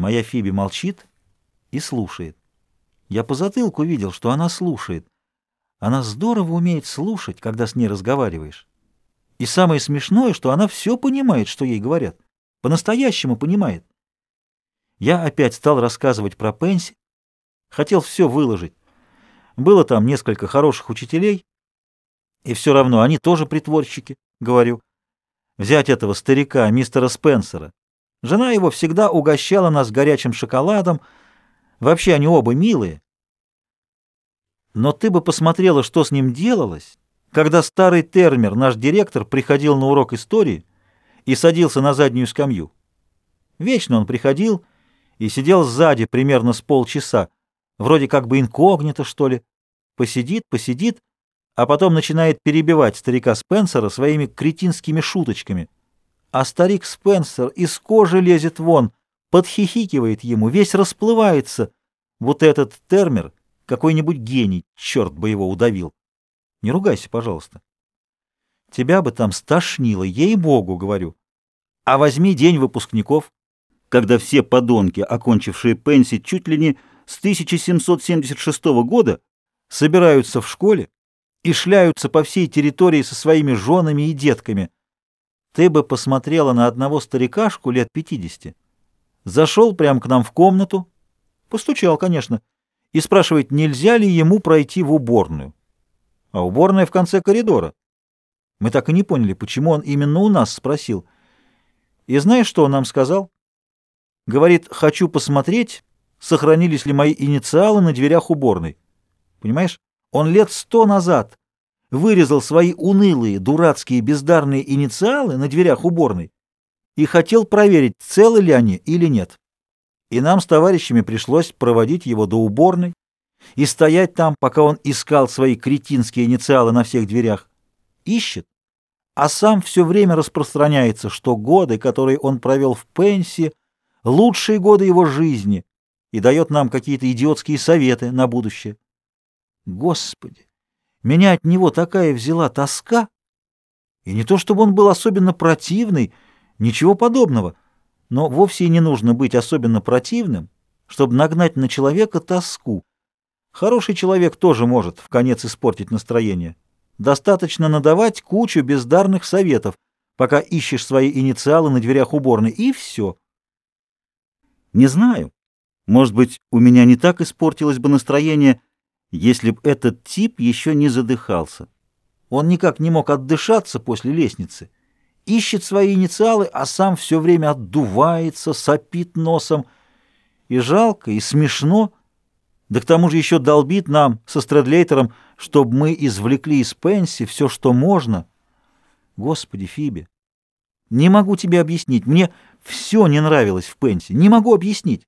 Моя Фиби молчит и слушает. Я по затылку видел, что она слушает. Она здорово умеет слушать, когда с ней разговариваешь. И самое смешное, что она все понимает, что ей говорят. По-настоящему понимает. Я опять стал рассказывать про Пенси. Хотел все выложить. Было там несколько хороших учителей. И все равно они тоже притворщики, говорю. Взять этого старика, мистера Спенсера. Жена его всегда угощала нас горячим шоколадом. Вообще они оба милые. Но ты бы посмотрела, что с ним делалось, когда старый термер, наш директор, приходил на урок истории и садился на заднюю скамью. Вечно он приходил и сидел сзади примерно с полчаса, вроде как бы инкогнито, что ли. Посидит, посидит, а потом начинает перебивать старика Спенсера своими кретинскими шуточками. А старик Спенсер из кожи лезет вон, подхихикивает ему, весь расплывается. Вот этот термер — какой-нибудь гений, черт бы его удавил. Не ругайся, пожалуйста. Тебя бы там стошнило, ей-богу, говорю. А возьми день выпускников, когда все подонки, окончившие пенси чуть ли не с 1776 года, собираются в школе и шляются по всей территории со своими женами и детками. Ты бы посмотрела на одного старикашку лет 50. Зашел прямо к нам в комнату, постучал, конечно, и спрашивает, нельзя ли ему пройти в уборную а уборная в конце коридора. Мы так и не поняли, почему он именно у нас спросил. И знаешь, что он нам сказал? Говорит, хочу посмотреть, сохранились ли мои инициалы на дверях уборной. Понимаешь, он лет сто назад вырезал свои унылые, дурацкие, бездарные инициалы на дверях уборной и хотел проверить, целы ли они или нет. И нам с товарищами пришлось проводить его до уборной, и стоять там, пока он искал свои кретинские инициалы на всех дверях. Ищет, а сам все время распространяется, что годы, которые он провел в пенсии, лучшие годы его жизни, и дает нам какие-то идиотские советы на будущее. Господи, меня от него такая взяла тоска, и не то чтобы он был особенно противный, ничего подобного, но вовсе не нужно быть особенно противным, чтобы нагнать на человека тоску. Хороший человек тоже может в конец испортить настроение. Достаточно надавать кучу бездарных советов, пока ищешь свои инициалы на дверях уборной, и все. Не знаю. Может быть, у меня не так испортилось бы настроение, если б этот тип еще не задыхался. Он никак не мог отдышаться после лестницы. Ищет свои инициалы, а сам все время отдувается, сопит носом. И жалко, и смешно — да к тому же еще долбит нам со Стрэдлейтером, чтобы мы извлекли из Пенси все, что можно. Господи, Фиби, не могу тебе объяснить. Мне все не нравилось в Пенси. Не могу объяснить.